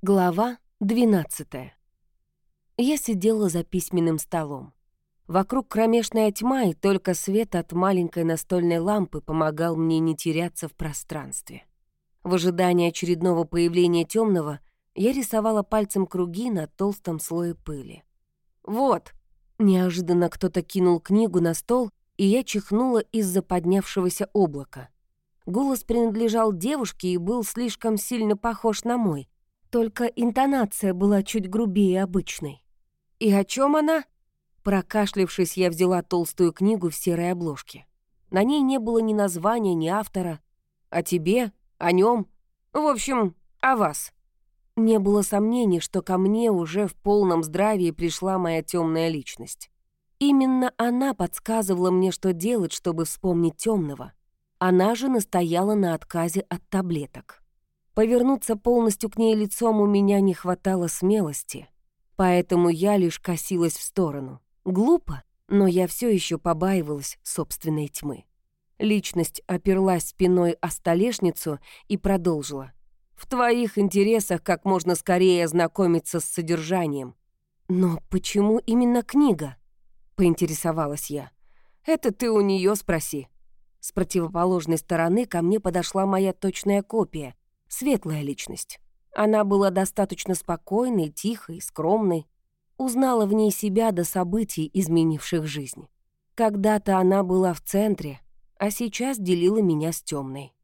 Глава 12 Я сидела за письменным столом. Вокруг кромешная тьма, и только свет от маленькой настольной лампы помогал мне не теряться в пространстве. В ожидании очередного появления темного я рисовала пальцем круги на толстом слое пыли. «Вот!» Неожиданно кто-то кинул книгу на стол, и я чихнула из-за поднявшегося облака. Голос принадлежал девушке и был слишком сильно похож на мой — только интонация была чуть грубее обычной. «И о чем она?» Прокашлившись, я взяла толстую книгу в серой обложке. На ней не было ни названия, ни автора. О тебе, о нем, в общем, о вас. Не было сомнений, что ко мне уже в полном здравии пришла моя темная личность. Именно она подсказывала мне, что делать, чтобы вспомнить темного. Она же настояла на отказе от таблеток. Повернуться полностью к ней лицом у меня не хватало смелости, поэтому я лишь косилась в сторону. Глупо, но я все еще побаивалась собственной тьмы. Личность оперлась спиной о столешницу и продолжила. «В твоих интересах как можно скорее ознакомиться с содержанием». «Но почему именно книга?» — поинтересовалась я. «Это ты у нее спроси». С противоположной стороны ко мне подошла моя точная копия, Светлая личность. Она была достаточно спокойной, тихой, скромной. Узнала в ней себя до событий, изменивших жизнь. Когда-то она была в центре, а сейчас делила меня с темной.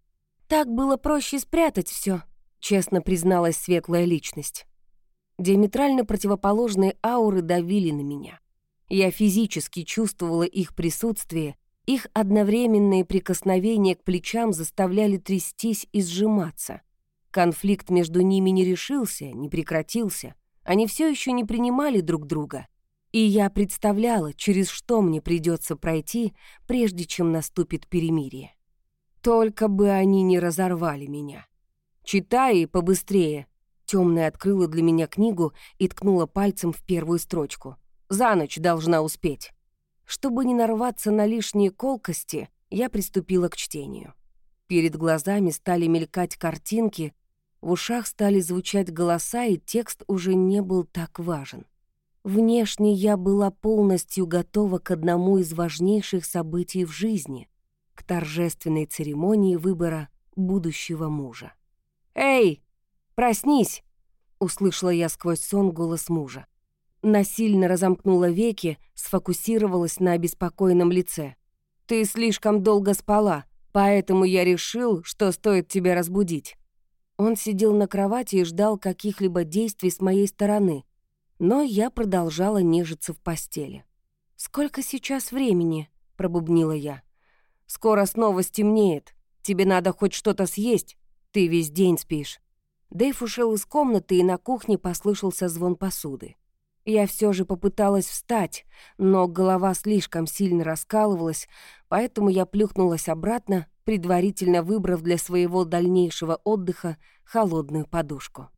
Так было проще спрятать все, честно призналась светлая личность. Диаметрально противоположные ауры давили на меня. Я физически чувствовала их присутствие, их одновременные прикосновения к плечам заставляли трястись и сжиматься — Конфликт между ними не решился, не прекратился. Они все еще не принимали друг друга. И я представляла, через что мне придется пройти, прежде чем наступит перемирие. Только бы они не разорвали меня. Читай побыстрее. Темная открыла для меня книгу и ткнула пальцем в первую строчку. За ночь должна успеть. Чтобы не нарваться на лишние колкости, я приступила к чтению. Перед глазами стали мелькать картинки, в ушах стали звучать голоса, и текст уже не был так важен. Внешне я была полностью готова к одному из важнейших событий в жизни — к торжественной церемонии выбора будущего мужа. «Эй, проснись!» — услышала я сквозь сон голос мужа. Насильно разомкнула веки, сфокусировалась на обеспокоенном лице. «Ты слишком долго спала, поэтому я решил, что стоит тебя разбудить». Он сидел на кровати и ждал каких-либо действий с моей стороны, но я продолжала нежиться в постели. «Сколько сейчас времени?» — пробубнила я. «Скоро снова стемнеет. Тебе надо хоть что-то съесть. Ты весь день спишь». Дэйв ушел из комнаты, и на кухне послышался звон посуды. Я все же попыталась встать, но голова слишком сильно раскалывалась, поэтому я плюхнулась обратно, предварительно выбрав для своего дальнейшего отдыха холодную подушку.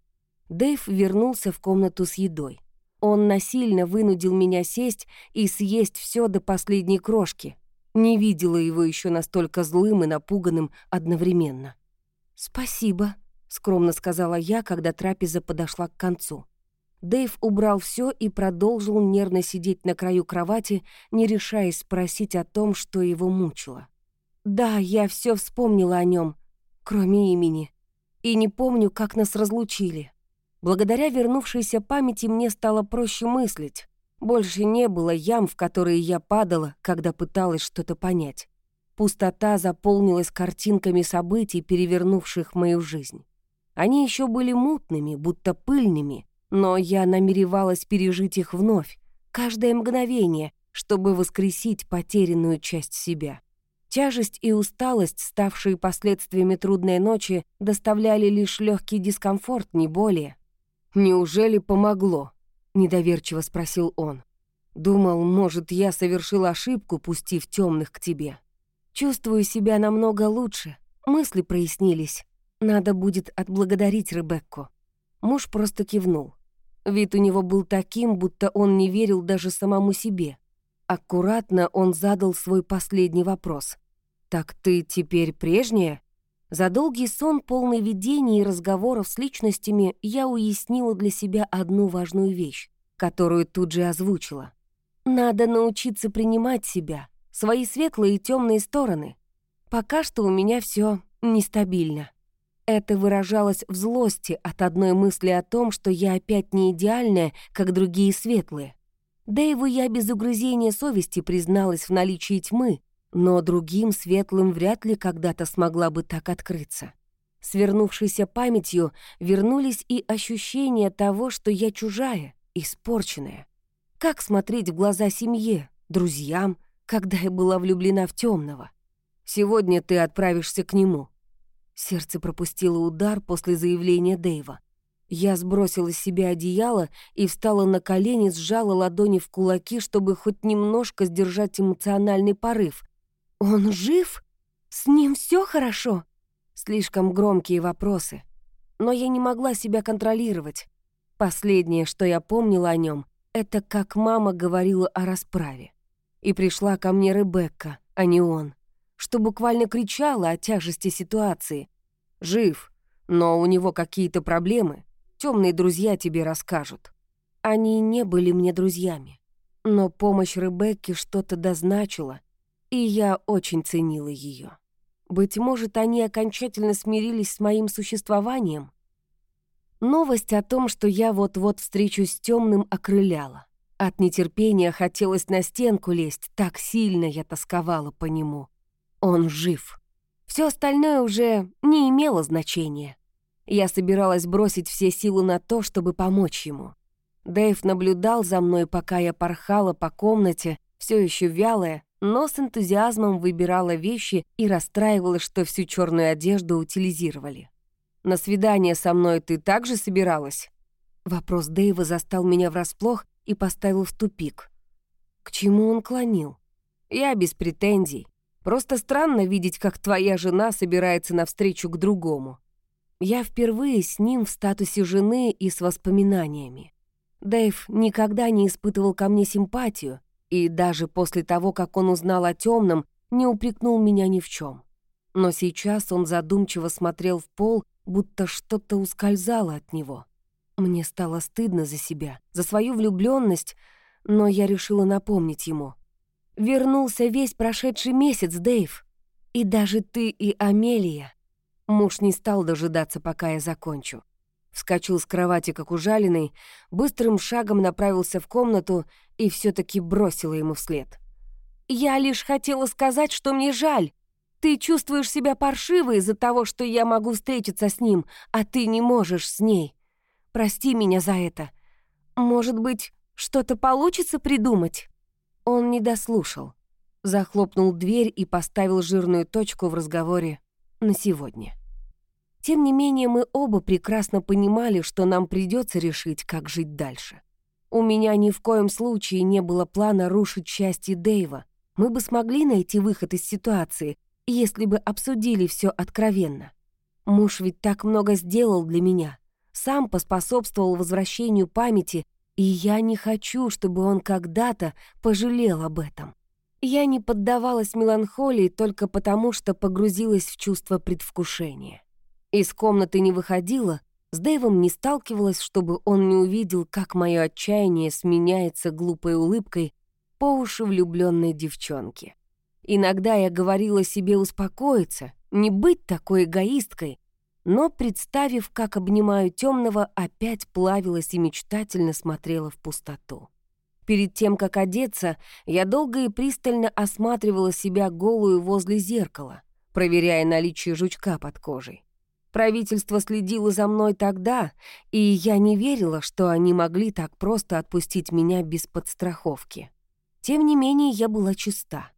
Дэйв вернулся в комнату с едой. Он насильно вынудил меня сесть и съесть все до последней крошки. Не видела его еще настолько злым и напуганным одновременно. «Спасибо», — скромно сказала я, когда трапеза подошла к концу. Дэйв убрал все и продолжил нервно сидеть на краю кровати, не решаясь спросить о том, что его мучило. «Да, я все вспомнила о нем, кроме имени. И не помню, как нас разлучили. Благодаря вернувшейся памяти мне стало проще мыслить. Больше не было ям, в которые я падала, когда пыталась что-то понять. Пустота заполнилась картинками событий, перевернувших мою жизнь. Они еще были мутными, будто пыльными, но я намеревалась пережить их вновь, каждое мгновение, чтобы воскресить потерянную часть себя. Тяжесть и усталость, ставшие последствиями трудной ночи, доставляли лишь легкий дискомфорт, не более. «Неужели помогло?» — недоверчиво спросил он. «Думал, может, я совершил ошибку, пустив темных к тебе. Чувствую себя намного лучше, мысли прояснились. Надо будет отблагодарить Ребекку». Муж просто кивнул. Вид у него был таким, будто он не верил даже самому себе. Аккуратно он задал свой последний вопрос. «Так ты теперь прежняя?» За долгий сон, полный видений и разговоров с личностями, я уяснила для себя одну важную вещь, которую тут же озвучила. Надо научиться принимать себя, свои светлые и темные стороны. Пока что у меня все нестабильно. Это выражалось в злости от одной мысли о том, что я опять не идеальная, как другие светлые. Дэйву я без угрызения совести призналась в наличии тьмы, но другим светлым вряд ли когда-то смогла бы так открыться. Свернувшейся памятью вернулись и ощущения того, что я чужая, испорченная. Как смотреть в глаза семье, друзьям, когда я была влюблена в темного? Сегодня ты отправишься к нему. Сердце пропустило удар после заявления Дэйва. Я сбросила с себя одеяло и встала на колени, сжала ладони в кулаки, чтобы хоть немножко сдержать эмоциональный порыв. «Он жив? С ним все хорошо?» Слишком громкие вопросы. Но я не могла себя контролировать. Последнее, что я помнила о нем, это как мама говорила о расправе. И пришла ко мне Ребекка, а не он, что буквально кричала о тяжести ситуации. «Жив, но у него какие-то проблемы. Темные друзья тебе расскажут». Они не были мне друзьями. Но помощь Ребекки что-то дозначила, и я очень ценила ее. Быть может, они окончательно смирились с моим существованием? Новость о том, что я вот-вот встречусь с темным, окрыляла. От нетерпения хотелось на стенку лезть, так сильно я тосковала по нему. Он жив. Все остальное уже не имело значения. Я собиралась бросить все силы на то, чтобы помочь ему. Дэйв наблюдал за мной, пока я порхала по комнате, все еще вялая, но с энтузиазмом выбирала вещи и расстраивалась, что всю черную одежду утилизировали. «На свидание со мной ты также собиралась?» Вопрос Дэйва застал меня врасплох и поставил в тупик. К чему он клонил? «Я без претензий. Просто странно видеть, как твоя жена собирается навстречу к другому. Я впервые с ним в статусе жены и с воспоминаниями. Дэйв никогда не испытывал ко мне симпатию, и даже после того, как он узнал о темном, не упрекнул меня ни в чем. Но сейчас он задумчиво смотрел в пол, будто что-то ускользало от него. Мне стало стыдно за себя, за свою влюбленность, но я решила напомнить ему. «Вернулся весь прошедший месяц, Дэйв. И даже ты и Амелия». Муж не стал дожидаться, пока я закончу вскочил с кровати, как ужаленный, быстрым шагом направился в комнату и все таки бросила ему вслед. «Я лишь хотела сказать, что мне жаль. Ты чувствуешь себя паршиво из-за того, что я могу встретиться с ним, а ты не можешь с ней. Прости меня за это. Может быть, что-то получится придумать?» Он не дослушал. Захлопнул дверь и поставил жирную точку в разговоре на сегодня. Тем не менее, мы оба прекрасно понимали, что нам придется решить, как жить дальше. У меня ни в коем случае не было плана рушить счастье Дэйва. Мы бы смогли найти выход из ситуации, если бы обсудили все откровенно. Муж ведь так много сделал для меня. Сам поспособствовал возвращению памяти, и я не хочу, чтобы он когда-то пожалел об этом. Я не поддавалась меланхолии только потому, что погрузилась в чувство предвкушения. Из комнаты не выходила, с Дэйвом не сталкивалась, чтобы он не увидел, как мое отчаяние сменяется глупой улыбкой по уши влюбленной девчонки. Иногда я говорила себе успокоиться, не быть такой эгоисткой, но, представив, как обнимаю темного, опять плавилась и мечтательно смотрела в пустоту. Перед тем, как одеться, я долго и пристально осматривала себя голую возле зеркала, проверяя наличие жучка под кожей. Правительство следило за мной тогда, и я не верила, что они могли так просто отпустить меня без подстраховки. Тем не менее, я была чиста.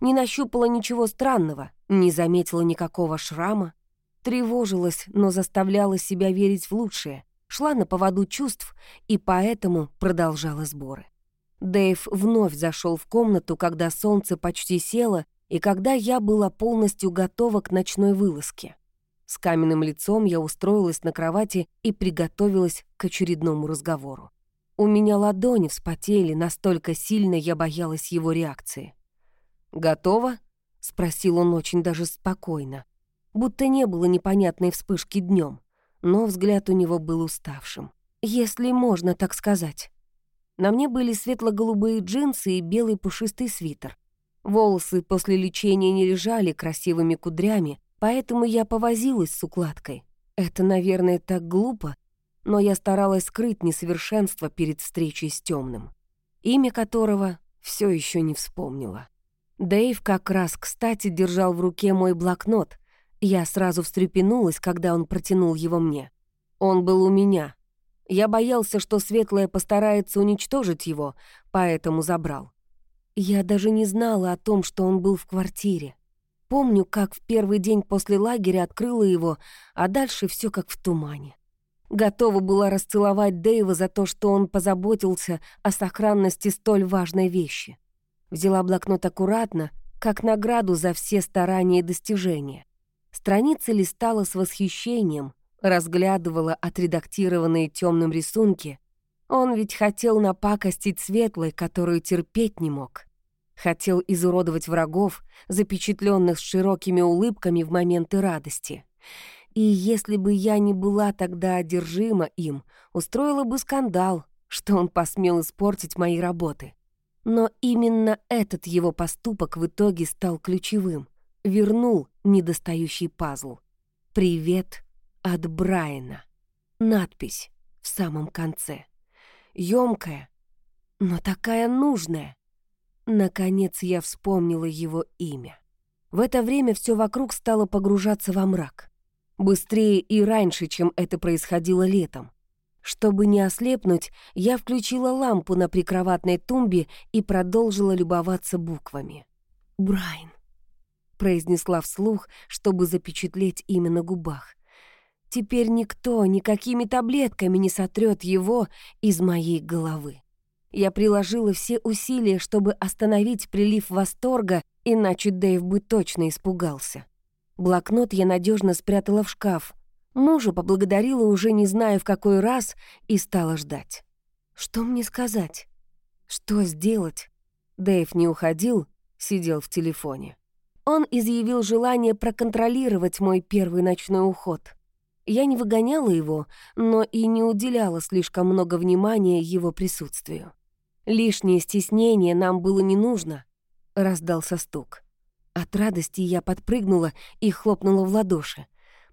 Не нащупала ничего странного, не заметила никакого шрама. Тревожилась, но заставляла себя верить в лучшее, шла на поводу чувств и поэтому продолжала сборы. Дэйв вновь зашел в комнату, когда солнце почти село и когда я была полностью готова к ночной вылазке. С каменным лицом я устроилась на кровати и приготовилась к очередному разговору. У меня ладони вспотели, настолько сильно я боялась его реакции. «Готово?» — спросил он очень даже спокойно. будто не было непонятной вспышки днем, но взгляд у него был уставшим. Если можно так сказать. На мне были светло-голубые джинсы и белый пушистый свитер. Волосы после лечения не лежали красивыми кудрями, поэтому я повозилась с укладкой. Это, наверное, так глупо, но я старалась скрыть несовершенство перед встречей с темным, имя которого все еще не вспомнила. Дэйв как раз, кстати, держал в руке мой блокнот. Я сразу встрепенулась, когда он протянул его мне. Он был у меня. Я боялся, что Светлая постарается уничтожить его, поэтому забрал. Я даже не знала о том, что он был в квартире. Помню, как в первый день после лагеря открыла его, а дальше все как в тумане. Готова была расцеловать Дэйва за то, что он позаботился о сохранности столь важной вещи. Взяла блокнот аккуратно, как награду за все старания и достижения. Страницы листала с восхищением, разглядывала отредактированные темным рисунки. Он ведь хотел напакостить светлой, которую терпеть не мог. Хотел изуродовать врагов, запечатленных с широкими улыбками в моменты радости. И если бы я не была тогда одержима им, устроила бы скандал, что он посмел испортить мои работы. Но именно этот его поступок в итоге стал ключевым. Вернул недостающий пазл. «Привет от Брайана». Надпись в самом конце. Ёмкая, но такая нужная. Наконец я вспомнила его имя. В это время все вокруг стало погружаться во мрак. Быстрее и раньше, чем это происходило летом. Чтобы не ослепнуть, я включила лампу на прикроватной тумбе и продолжила любоваться буквами. «Брайан», — произнесла вслух, чтобы запечатлеть имя на губах. «Теперь никто никакими таблетками не сотрет его из моей головы». Я приложила все усилия, чтобы остановить прилив восторга, иначе Дэйв бы точно испугался. Блокнот я надежно спрятала в шкаф. Мужа поблагодарила уже не знаю в какой раз и стала ждать. Что мне сказать? Что сделать? Дэйв не уходил, сидел в телефоне. Он изъявил желание проконтролировать мой первый ночной уход. Я не выгоняла его, но и не уделяла слишком много внимания его присутствию. Лишнее стеснение нам было не нужно. Раздался стук. От радости я подпрыгнула и хлопнула в ладоши.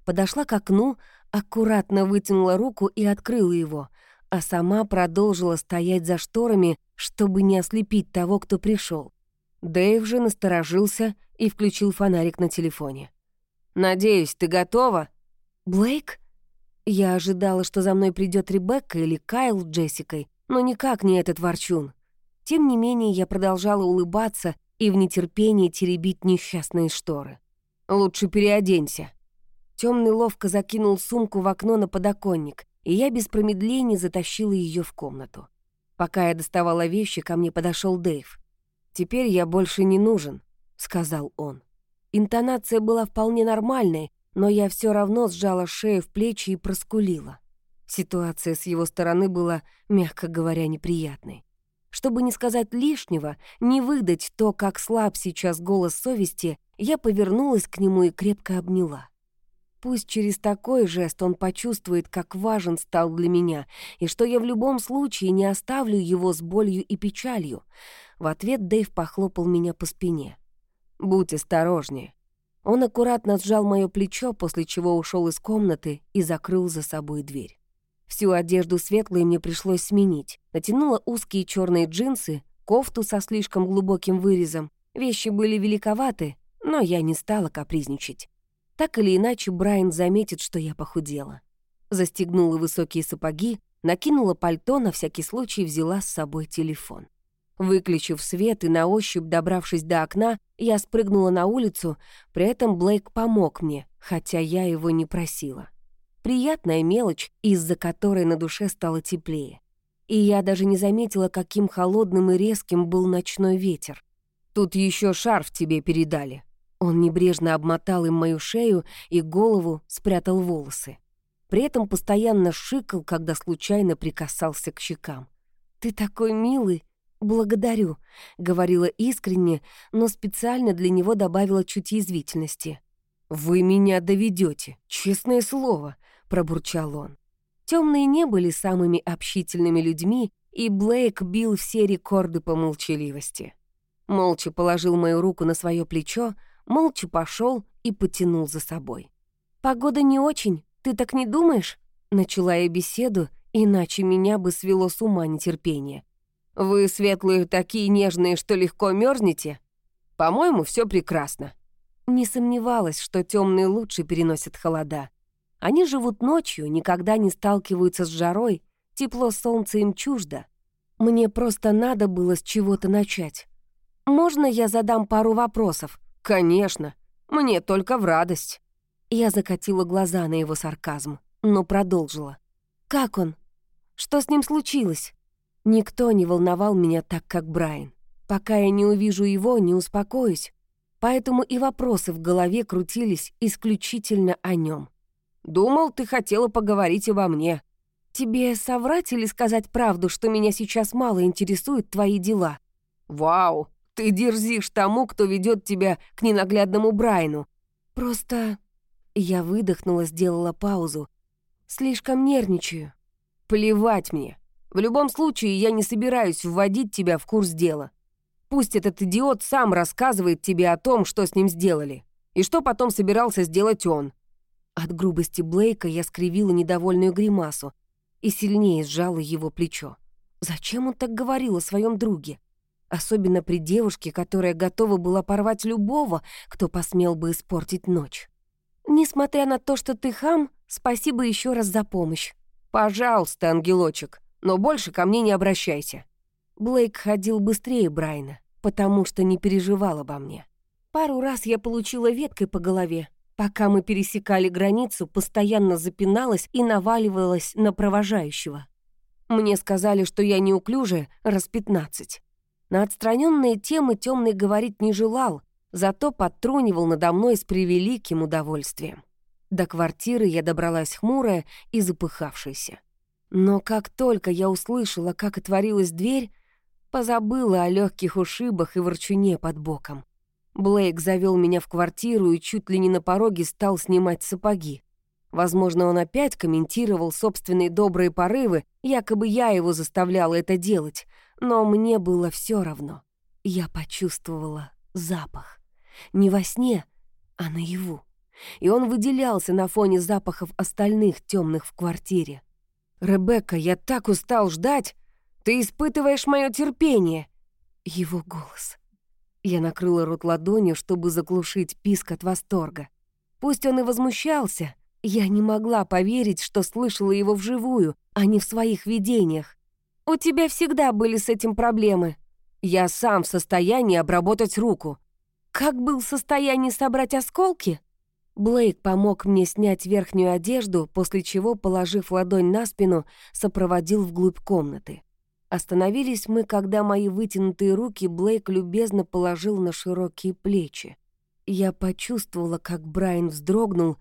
Подошла к окну, аккуратно вытянула руку и открыла его, а сама продолжила стоять за шторами, чтобы не ослепить того, кто пришел. Дэйв же насторожился и включил фонарик на телефоне. «Надеюсь, ты готова?» «Блейк?» Я ожидала, что за мной придет Ребекка или Кайл с Джессикой, но никак не этот ворчун. Тем не менее, я продолжала улыбаться и в нетерпении теребить несчастные шторы. «Лучше переоденься». Темный ловко закинул сумку в окно на подоконник, и я без промедления затащила ее в комнату. Пока я доставала вещи, ко мне подошел Дэйв. «Теперь я больше не нужен», — сказал он. Интонация была вполне нормальной, но я все равно сжала шею в плечи и проскулила. Ситуация с его стороны была, мягко говоря, неприятной. Чтобы не сказать лишнего, не выдать то, как слаб сейчас голос совести, я повернулась к нему и крепко обняла. Пусть через такой жест он почувствует, как важен стал для меня, и что я в любом случае не оставлю его с болью и печалью. В ответ Дэйв похлопал меня по спине. «Будь осторожнее». Он аккуратно сжал мое плечо, после чего ушел из комнаты и закрыл за собой дверь. Всю одежду светлой мне пришлось сменить. Натянула узкие черные джинсы, кофту со слишком глубоким вырезом. Вещи были великоваты, но я не стала капризничать. Так или иначе, Брайан заметит, что я похудела. Застегнула высокие сапоги, накинула пальто, на всякий случай взяла с собой телефон. Выключив свет и на ощупь добравшись до окна, я спрыгнула на улицу, при этом Блейк помог мне, хотя я его не просила. Приятная мелочь, из-за которой на душе стало теплее. И я даже не заметила, каким холодным и резким был ночной ветер. «Тут еще шарф тебе передали». Он небрежно обмотал им мою шею и голову спрятал волосы. При этом постоянно шикал, когда случайно прикасался к щекам. «Ты такой милый!» «Благодарю», — говорила искренне, но специально для него добавила чуть язвительности. «Вы меня доведете, честное слово», — пробурчал он. Темные не были самыми общительными людьми, и Блейк бил все рекорды по молчаливости. Молча положил мою руку на свое плечо, молча пошел и потянул за собой. «Погода не очень, ты так не думаешь?» Начала я беседу, иначе меня бы свело с ума нетерпение. «Вы, светлые, такие нежные, что легко мерзнете? По-моему, все прекрасно». Не сомневалась, что темные лучше переносят холода. Они живут ночью, никогда не сталкиваются с жарой, тепло солнца им чуждо. Мне просто надо было с чего-то начать. «Можно я задам пару вопросов?» «Конечно. Мне только в радость». Я закатила глаза на его сарказм, но продолжила. «Как он? Что с ним случилось?» Никто не волновал меня так, как Брайан. Пока я не увижу его, не успокоюсь. Поэтому и вопросы в голове крутились исключительно о нем. «Думал, ты хотела поговорить обо мне». «Тебе соврать или сказать правду, что меня сейчас мало интересуют твои дела?» «Вау, ты дерзишь тому, кто ведет тебя к ненаглядному Брайну. Просто...» Я выдохнула, сделала паузу. «Слишком нервничаю». «Плевать мне. В любом случае, я не собираюсь вводить тебя в курс дела. Пусть этот идиот сам рассказывает тебе о том, что с ним сделали. И что потом собирался сделать он». От грубости Блейка я скривила недовольную гримасу и сильнее сжала его плечо. Зачем он так говорил о своем друге? особенно при девушке, которая готова была порвать любого, кто посмел бы испортить ночь. Несмотря на то, что ты хам, спасибо еще раз за помощь. Пожалуйста, ангелочек, но больше ко мне не обращайся. Блейк ходил быстрее Брайна, потому что не переживал обо мне. Пару раз я получила веткой по голове. Пока мы пересекали границу, постоянно запиналась и наваливалась на провожающего. Мне сказали, что я неуклюжая раз пятнадцать. На отстраненные темы темный говорить не желал, зато подтрунивал надо мной с превеликим удовольствием. До квартиры я добралась хмурая и запыхавшаяся. Но как только я услышала, как отворилась дверь, позабыла о легких ушибах и ворчуне под боком. Блейк завел меня в квартиру и чуть ли не на пороге стал снимать сапоги. Возможно, он опять комментировал собственные добрые порывы, якобы я его заставляла это делать, но мне было все равно. Я почувствовала запах. Не во сне, а наяву. И он выделялся на фоне запахов остальных темных в квартире. «Ребекка, я так устал ждать! Ты испытываешь мое терпение!» Его голос. Я накрыла рот ладонью, чтобы заглушить писк от восторга. Пусть он и возмущался, я не могла поверить, что слышала его вживую, а не в своих видениях. У тебя всегда были с этим проблемы. Я сам в состоянии обработать руку. Как был в состоянии собрать осколки? Блейк помог мне снять верхнюю одежду, после чего, положив ладонь на спину, сопроводил вглубь комнаты. Остановились мы, когда мои вытянутые руки Блейк любезно положил на широкие плечи. Я почувствовала, как Брайан вздрогнул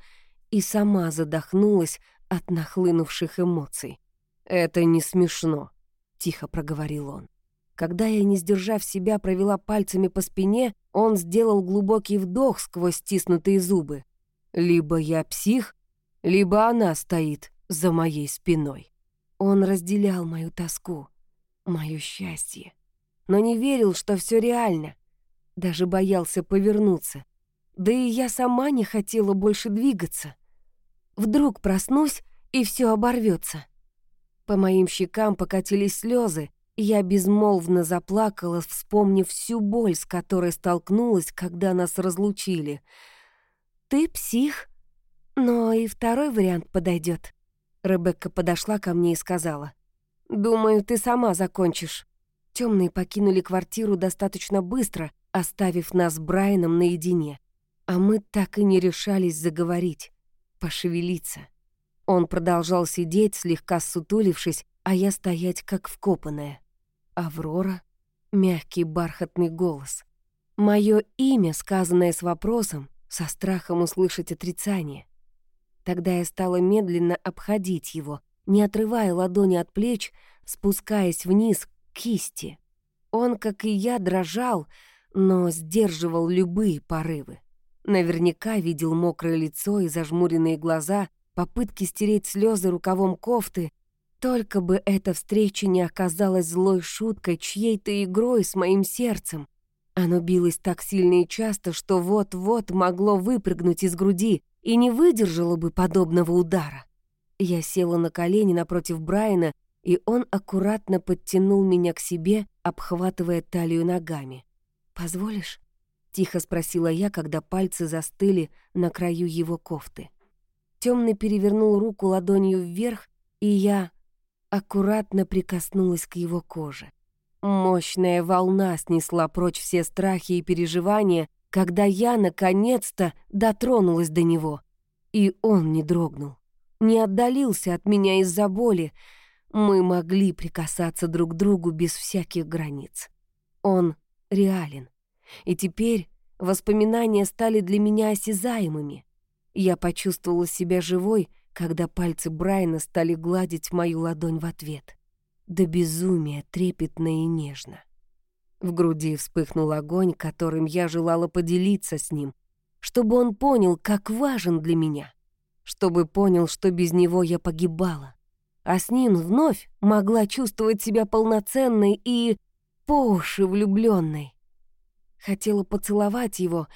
и сама задохнулась от нахлынувших эмоций. «Это не смешно», — тихо проговорил он. Когда я, не сдержав себя, провела пальцами по спине, он сделал глубокий вдох сквозь стиснутые зубы. «Либо я псих, либо она стоит за моей спиной». Он разделял мою тоску, мое счастье, но не верил, что все реально. Даже боялся повернуться. Да и я сама не хотела больше двигаться. Вдруг проснусь, и все оборвется. По моим щекам покатились слезы, и я безмолвно заплакала, вспомнив всю боль, с которой столкнулась, когда нас разлучили. «Ты псих, но и второй вариант подойдет. Ребекка подошла ко мне и сказала. «Думаю, ты сама закончишь». Темные покинули квартиру достаточно быстро, оставив нас с Брайаном наедине. А мы так и не решались заговорить, пошевелиться. Он продолжал сидеть, слегка сутулившись, а я стоять как вкопанная. Аврора, мягкий бархатный голос. Мое имя, сказанное с вопросом, со страхом услышать отрицание. Тогда я стала медленно обходить его, не отрывая ладони от плеч, спускаясь вниз к кисти. Он, как и я, дрожал, но сдерживал любые порывы. Наверняка видел мокрое лицо и зажмуренные глаза, попытки стереть слезы рукавом кофты. Только бы эта встреча не оказалась злой шуткой, чьей-то игрой с моим сердцем. Оно билось так сильно и часто, что вот-вот могло выпрыгнуть из груди и не выдержало бы подобного удара. Я села на колени напротив Брайана, и он аккуратно подтянул меня к себе, обхватывая талию ногами. «Позволишь?» — тихо спросила я, когда пальцы застыли на краю его кофты. Темный перевернул руку ладонью вверх, и я аккуратно прикоснулась к его коже. Мощная волна снесла прочь все страхи и переживания, когда я, наконец-то, дотронулась до него. И он не дрогнул, не отдалился от меня из-за боли. Мы могли прикасаться друг к другу без всяких границ. Он реален. И теперь воспоминания стали для меня осязаемыми. Я почувствовала себя живой, когда пальцы Брайана стали гладить мою ладонь в ответ. До безумия трепетно и нежно. В груди вспыхнул огонь, которым я желала поделиться с ним, чтобы он понял, как важен для меня, чтобы понял, что без него я погибала, а с ним вновь могла чувствовать себя полноценной и по уши влюбленной. Хотела поцеловать его,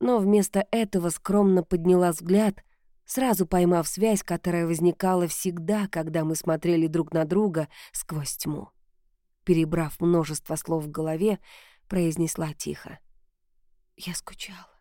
но вместо этого скромно подняла взгляд, сразу поймав связь, которая возникала всегда, когда мы смотрели друг на друга сквозь тьму перебрав множество слов в голове, произнесла тихо. «Я скучала».